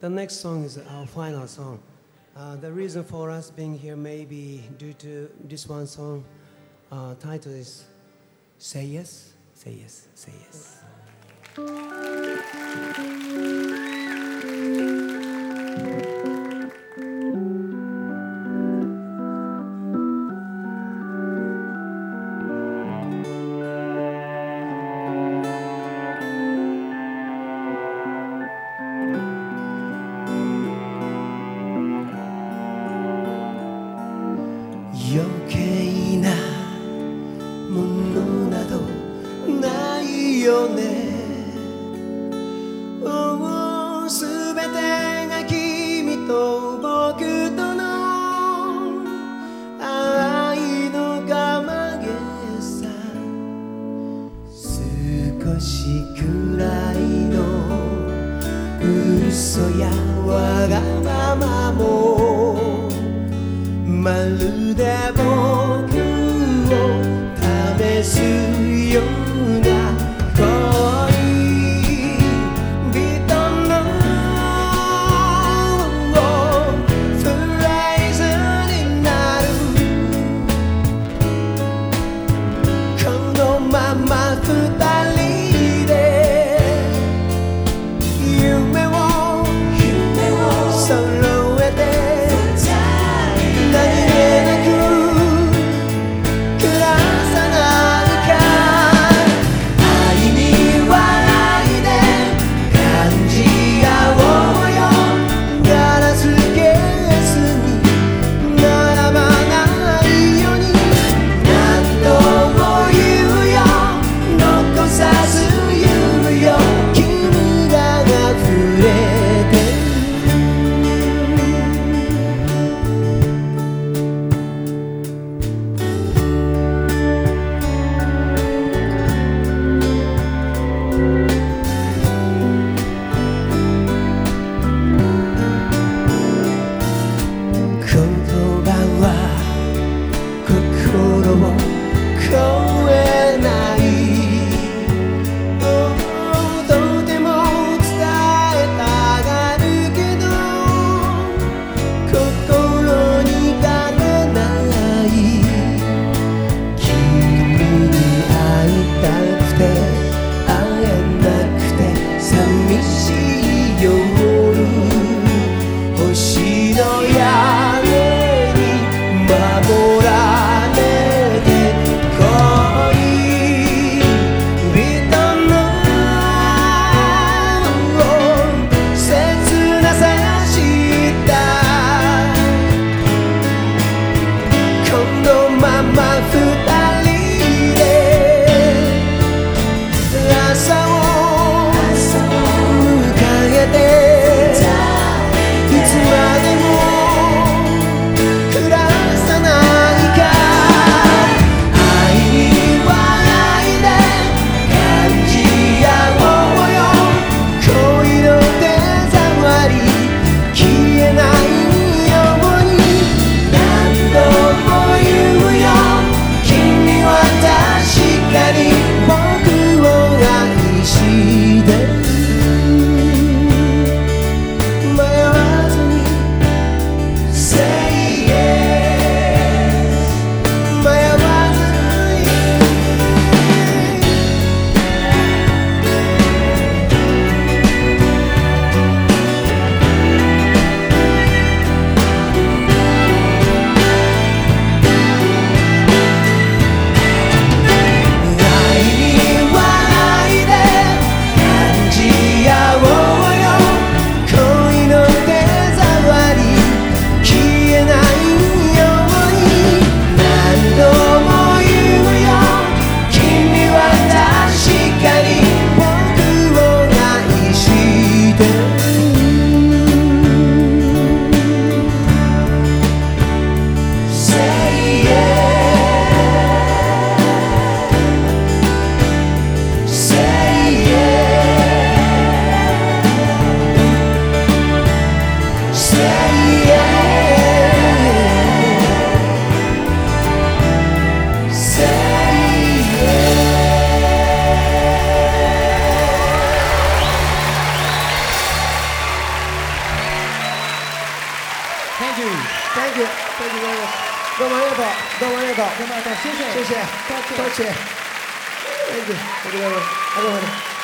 The next song is our final song. Uh, the reason for us being here may be due to this one song. Uh, title is Say Yes, Say Yes, Say Yes. 余よね。おうすべてが君と僕との愛のがまげさ少しくらいの嘘やわがままもまるで僕を試すよ多玩一会儿多玩一会儿多玩一会儿谢谢谢谢多谢谢谢谢谢谢谢谢